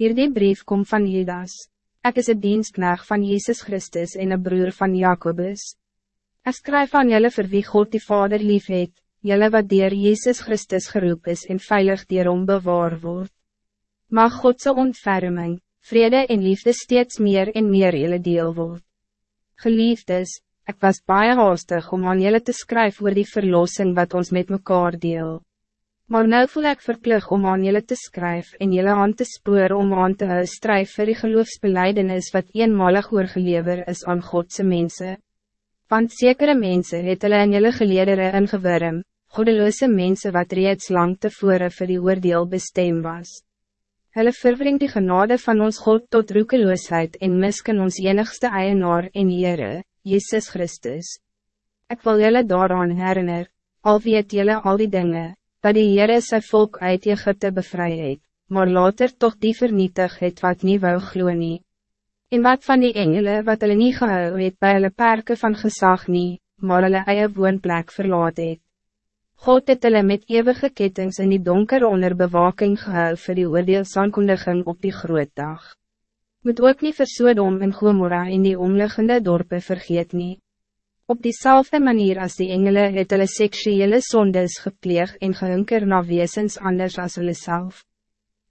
Hierdie brief komt van Judas. Ik is een dienstknecht van Jezus Christus en een broer van Jacobus. Ik schrijf aan jullie voor wie God die Vader lief het, jullie wat dier Jezus Christus geroep is en veilig dierom bewaar word. Mag Godse ontferming, vrede en liefde steeds meer en meer jullie deel word. Geliefdes, ik was baie haastig om aan jullie te schrijven oor die verlossing wat ons met mekaar deel. Maar nou voel ik verplug om aan jullie te schrijven en jullie aan te spoor om aan te strijf vir die geloofsbeleidenis wat eenmalig oorgelever is aan Godse mensen. Want zekere mensen het hulle in jullie geledere ingewurm, goddeloze mensen wat reeds lang tevore vir die oordeel bestem was. Hulle verwring die genade van ons God tot roekeloosheid en misken ons enigste eienaar en Heere, Jezus Christus. Ik wil jullie daaraan herinner, al weet jullie al die dingen dat die Heere sy volk uit Egypte bevry het, maar later toch die vernietig het wat nie wou glo nie. En wat van die engelen wat hulle nie gehou het by hulle perke van gezag nie, maar hulle eie woonplek verlaat het. God het hulle met eeuwige kettings in die donker onder bewaking gehou vir die oordeelsankondiging op die groot dag. Moet ook nie vir Sodom en Gomorra in die omliggende dorpen vergeet nie. Op diezelfde manier als die engelen het hulle seksuele sondes gepleeg en gehunker na weesens anders als hulle self.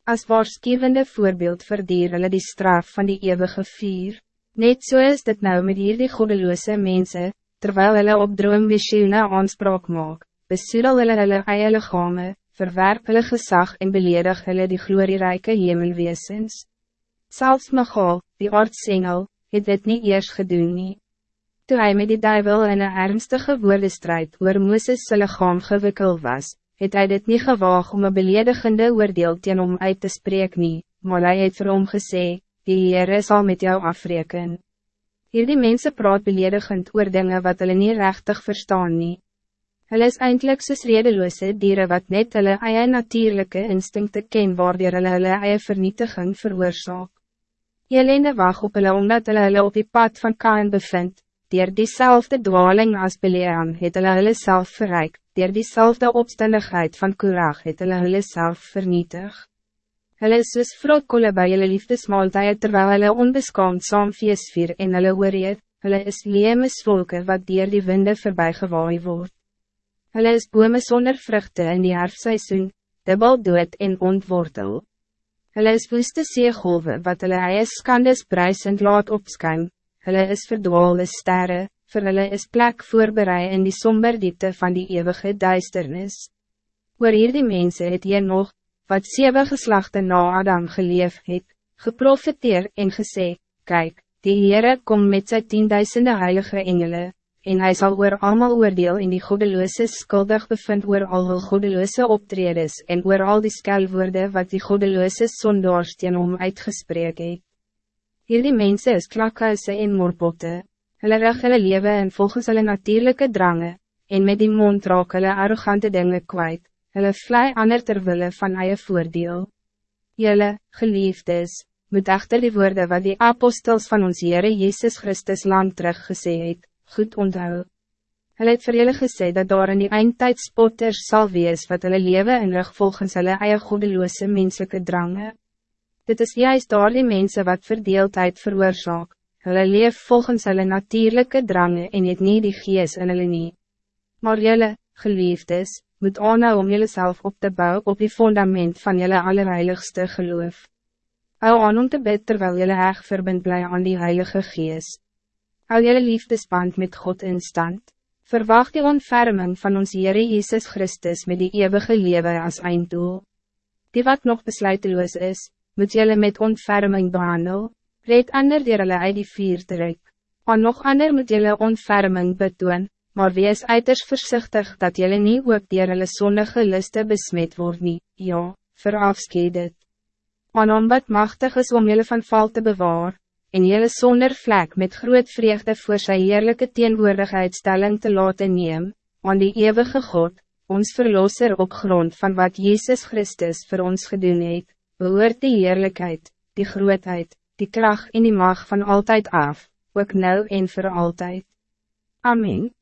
As waarschuwende voorbeeld verdier hulle die straf van die eeuwige vier. Net zo so is dit nou met hierdie goddeloze mensen, terwijl hulle op droomvisioene aanspraak maak, besoedel hulle hulle eie lichame, verwerp hulle gezag en beledig hulle die glorierijke hemelweesens. Zelfs Michael, die artsengel, het dit niet eerst gedoen nie. Toe hij met die duivel in een ernstige woordenstrijd oor Mooses sy lichaam gewikkel was, het hij dit niet gewaag om een beledigende oordeel teen hom uit te spreken, nie, maar hy het vir hom gesê, die Heere sal met jou afreken. Hierdie mense praat beledigend oor dinge wat hulle nie rechtig verstaan nie. Hulle is eindelijk soos redeloose dieren wat net hulle eie natuurlijke instincten ken waardoor hulle hulle eie vernietiging veroorzaak. Jelende wacht op hulle omdat hulle hulle op die pad van Kain bevindt, Dier diezelfde dwaling als Beleam het hulle hulle self verryk, dier diezelfde opstandigheid van Kurag het hulle hulle self vernietig. Hulle is soos vrotkolle by hulle liefdesmaaltuie terwijl hulle onbeskaamd saam feest vier en hulle oorreed, hulle is leemes volke wat dier die winde voorbij gewaai word. Hulle is bome sonder vruchten in die herfseisoen, dubbel dood en ontwortel. Hulle is woeste seegolwe wat hulle eie skandes prijsend laat opskuim, hulle is verdwaalde sterren, vir hulle is plek voorbereid in die somberdiepte van die eeuwige duisternis. Oor hierdie mense het jy nog, wat zeven geslachten na Adam geleef het, geprofiteer en gesê, Kijk, die Heere kom met sy tienduisende heilige engelen, en hij zal oor allemaal oordeel in die goddeloze skuldig bevind oor al hul goddeloze optredes en oor al die skelwoorde wat die goddeloze sondaars teen hom uitgesprek het. Hierdie mense is klakhuise en moorpotte. Hulle rig hulle lewe en volgens hulle natuurlijke drange, en met die mond raak hulle arrogante dinge kwijt. Hulle vlei ander terwille van eie voordeel. Julle, geliefdes, moet echter die woorden wat die apostels van ons Heere Jezus Christus lang terug gesê het, goed onthou. Hulle het vir julle gesê dat daar in die eindtijd spotters sal wees wat hulle lewe en rig volgens hulle eie godeloose menselijke drange. Dit is juist daar die mensen wat verdeeldheid veroorzaak. Hulle leef volgens hulle natuurlijke drangen en het nie die gees in hulle nie. Maar julle, geliefdes, moet aanhou om jullie zelf op te bouwen op die fundament van jullie allerheiligste geloof. Hou aan om te bid terwijl jullie erg verbind blij aan die heilige gees. Hou jullie liefdesband met God in stand. Verwacht die ontferming van ons Heere Jezus Christus met die eeuwige leven als einddoel. Die wat nog besluiteloos is, moet jullie met ontferming behandel, red ander dier hulle uit die vier trek. Aan nog ander moet jullie ontferming betoon, maar wees uiters voorzichtig dat jullie niet ook dier hulle sonnige liste besmet word nie, ja, verafskeed dit. Aan om wat machtig is om jullie van val te bewaar, en jullie zonder vlek met groot vreugde voor sy heerlijke teenwoordigheidstelling te laten neem, aan die eeuwige God, ons verlosser op grond van wat Jezus Christus voor ons gedoen het, behoort die heerlijkheid, die grootheid, die kracht en die macht van altijd af, ook nou en voor altijd. Amen.